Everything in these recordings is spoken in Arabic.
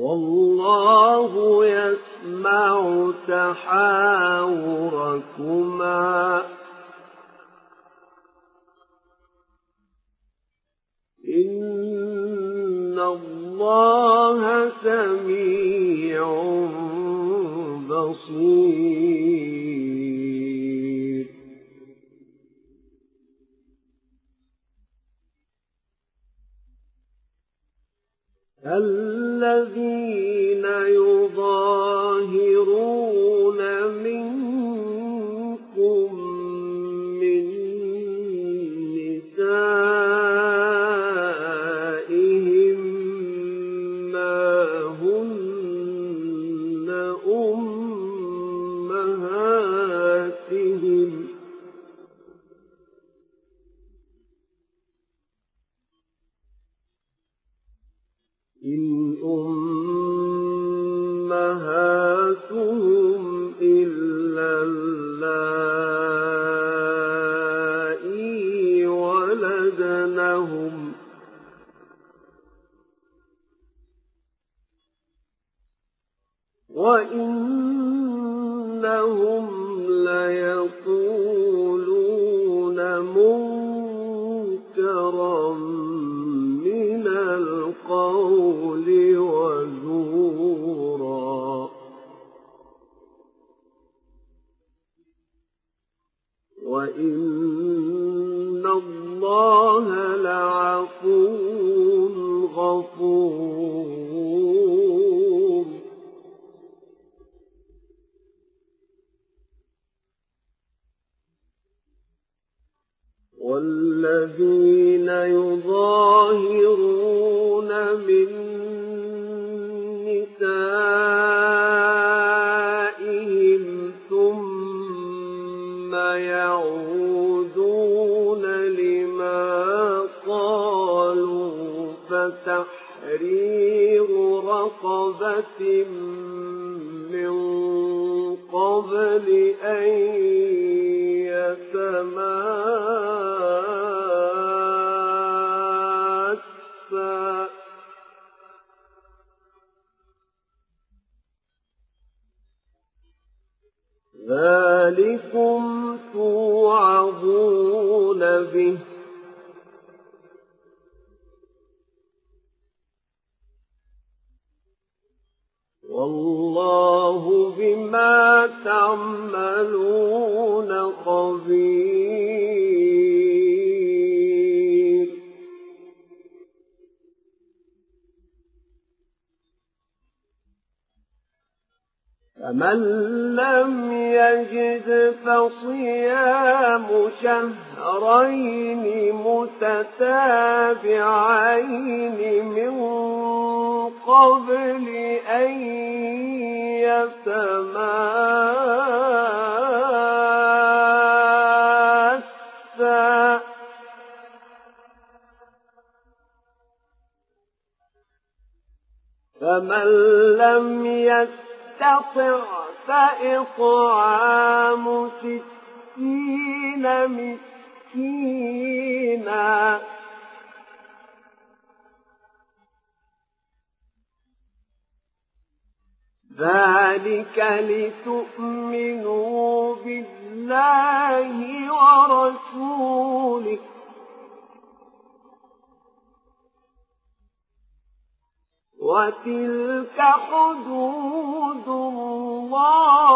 والله يسمع تحاوركما. إن الله سميع بصير. توعظون به. والله بما تعملون خبير. فمن يجد فصيام شهرين متتابعين من قبل أن يتماسا. فمن لم يستطع فإطعام ستين مسكينا. ذلك لتؤمنوا بالله ورسوله. وتلك حدود الله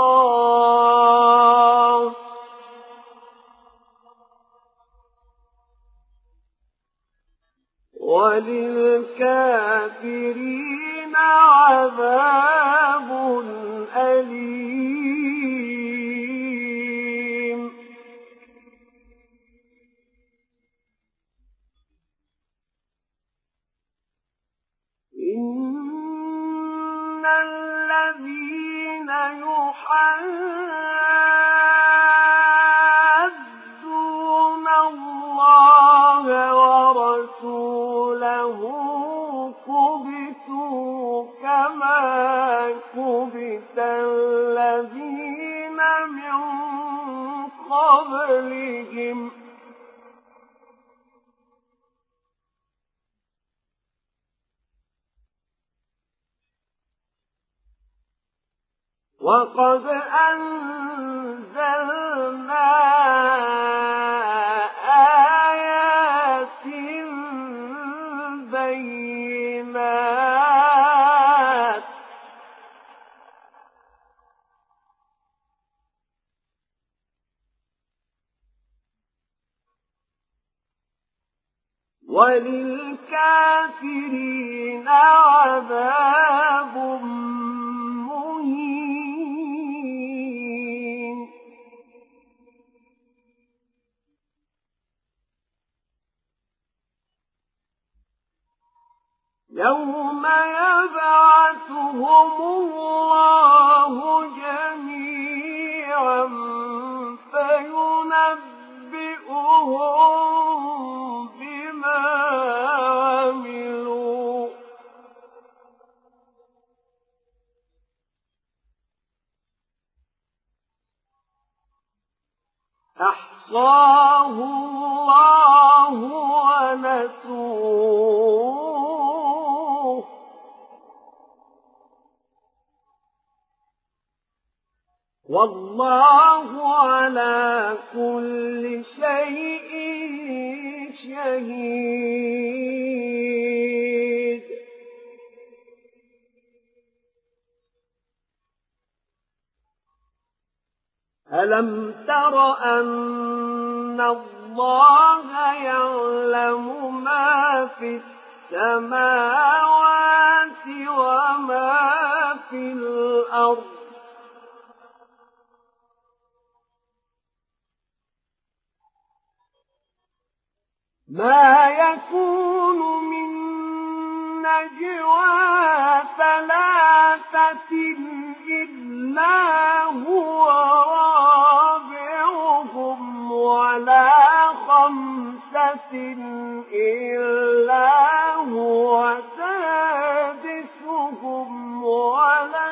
وللكافرين عذاب يحادون الله ورسوله كبتوا كما كبت الذين من قبلهم. وقد أنزلنا يبعثهم الله الله يعلم ما في السماوات وما في الأرض. ما يكون من نجوى ثلاثة إلا هو رابعهم ولا خمسة إلا هو سادسهم ولا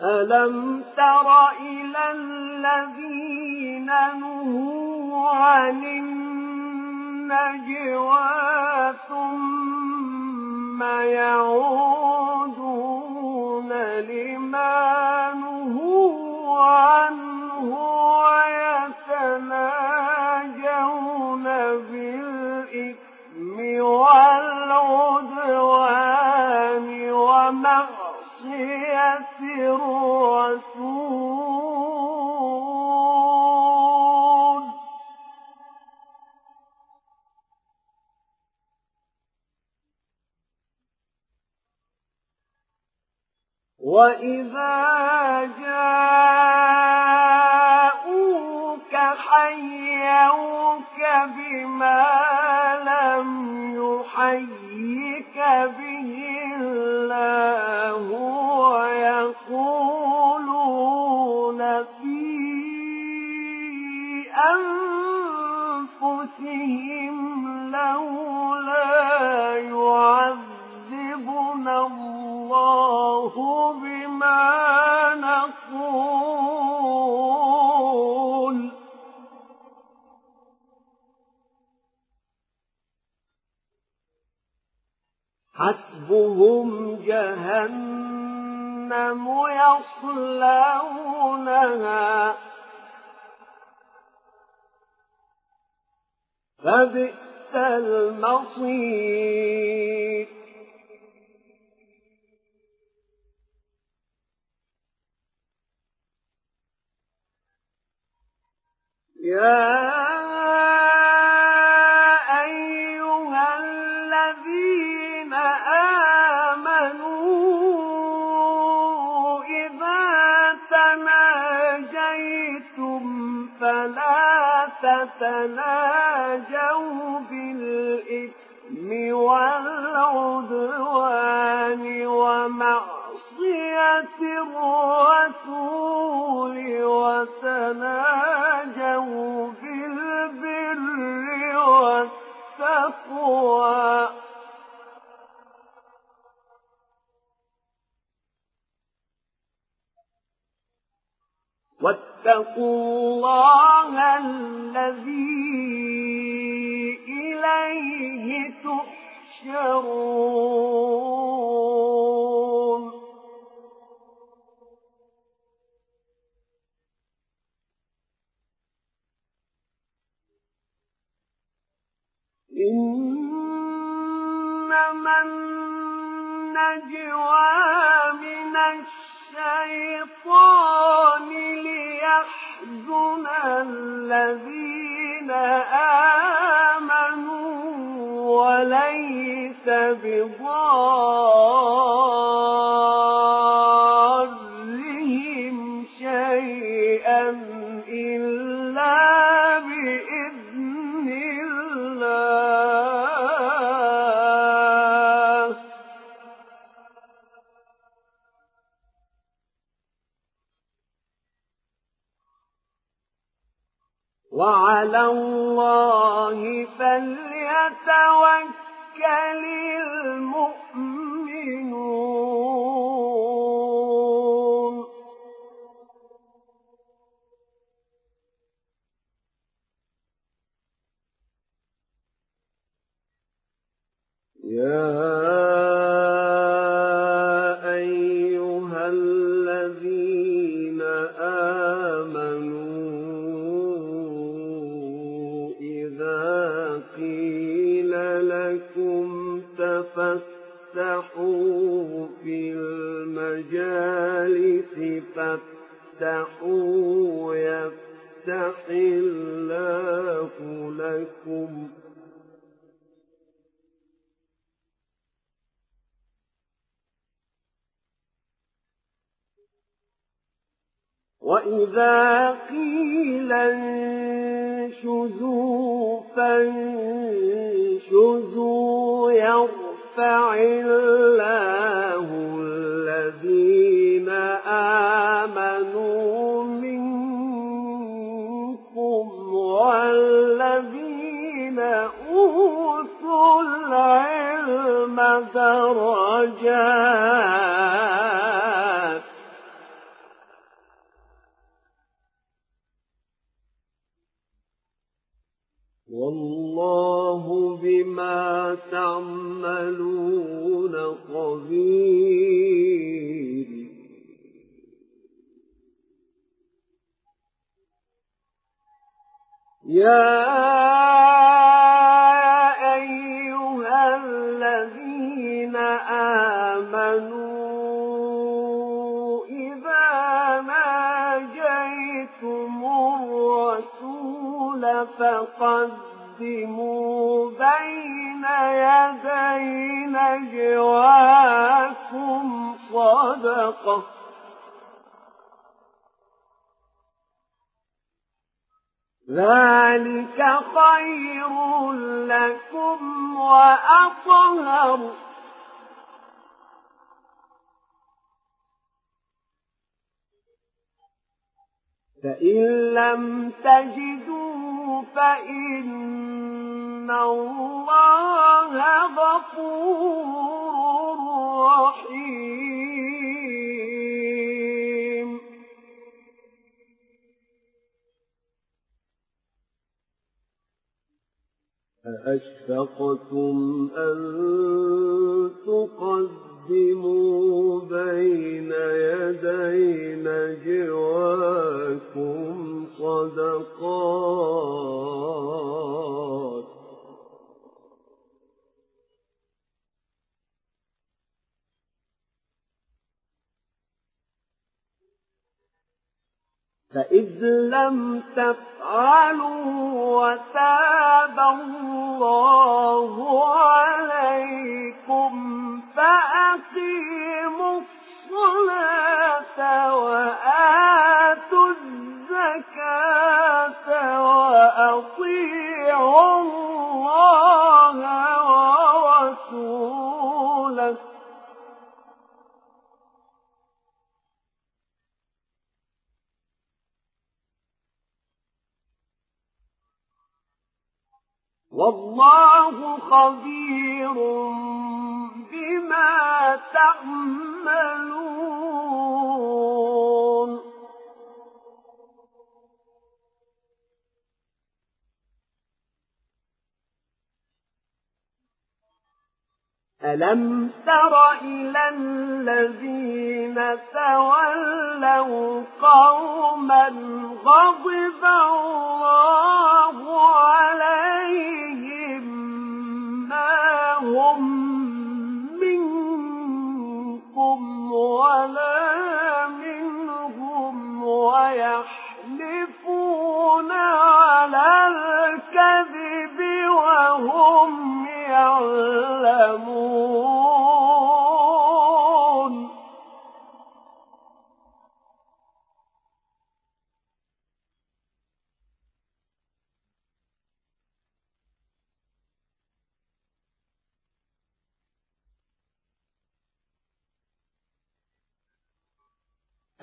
ألم تر إلى الذين نهوا عن النجوى ثم يعودون لما نهوا عنه ويتناجون بالإثم والعدوان الرسول. وإذا جاءوك حيوك بما لم يحيك به ويقولون في أنفسهم لولا يعذبنا الله ما نقول. حسبهم جهنم يصلونها فبئس المصير يا فلا تتناجوا بالإثم والعدوان ومعصية الرسول وتناجوا بالبر والتقوى واتقوا وليس وإذا قيل انشزوا فانشزوا يرفع الله الذين آمنوا منكم والذين أوتوا العلم درجات الرسول فقدموا بين يدي نجواكم. صدقه ذلك خير لكم وأطهر. فإن لم تجدوا فإن الله غفور رحيم أأشفقتم أن تقدموا بين يدي نجواكم صدقات. فإذ لم تفعلوا وتاب الله عليكم فأقيموا الصلاة وآتوا الزكاة وأطيعوا الله ورسوله. والله خبير بما تعملون. ألم تر إلى الذين تولوا قوما غضب الله عليهم ما هم منكم ولا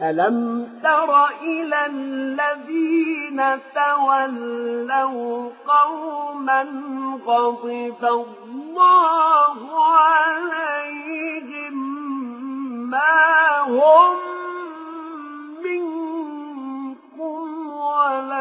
ألم تر إلى الذين تولوا قوما غضب الله عليهم ما هم منكم ولا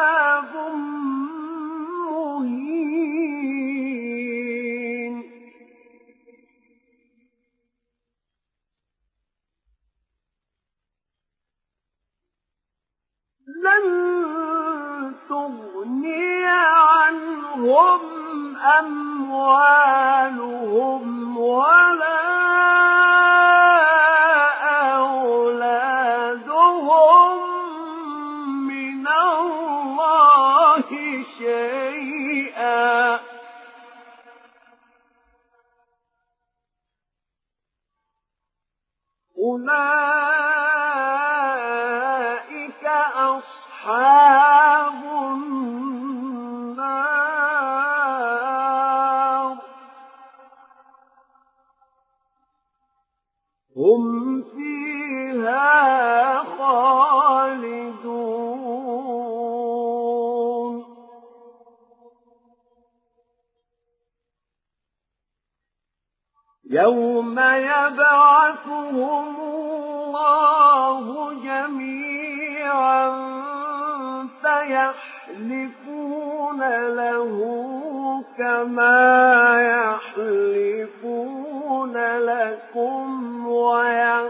لن تغني عنهم أموالهم ولا فيحلفون له كما يحلفون لكم ويحسبون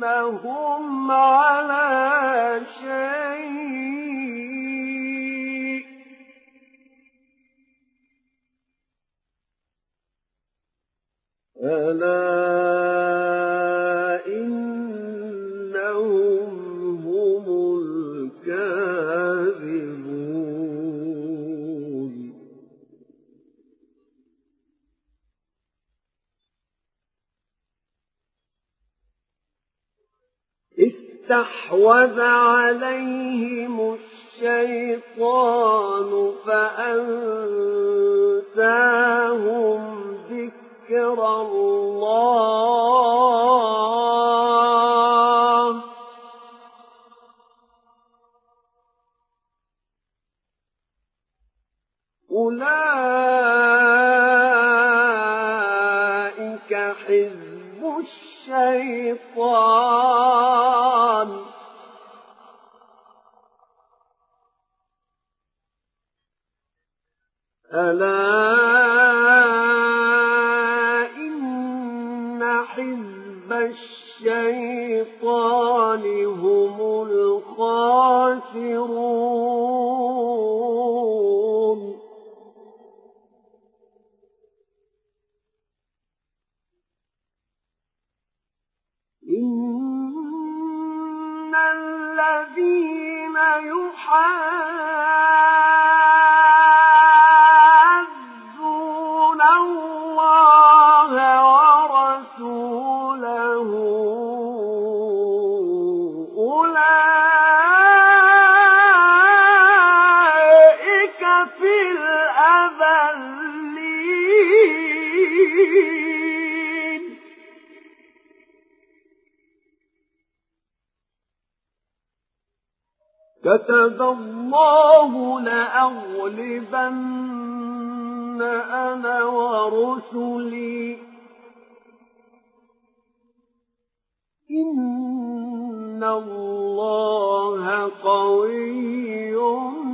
أنهم على استحوذ عليهم يحاسبون إن الله قوي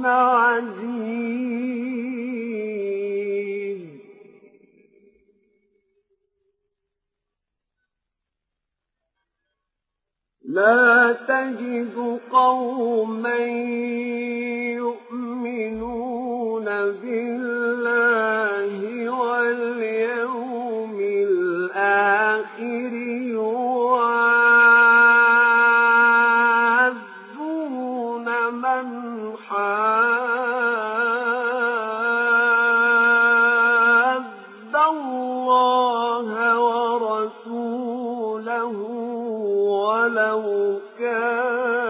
عزيز. لا تجد قوما يؤمنون بالله واليوم الآخر يوادون من حاد الله ورسوله ولو كانوا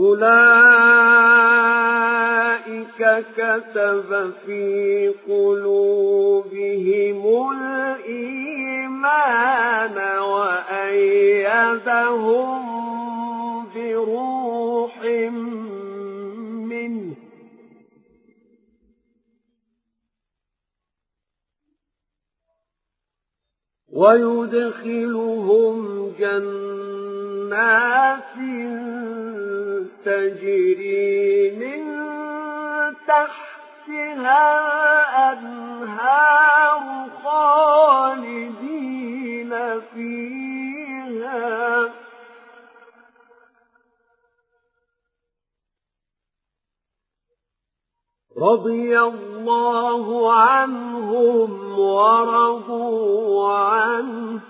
أولئك كتب في قلوبهم الإيمان وأيدهم بروح منه. ويدخلهم جنات تجري من تحتها الأنهار خالدين فيها. رضي الله عنهم ورضوا عنه.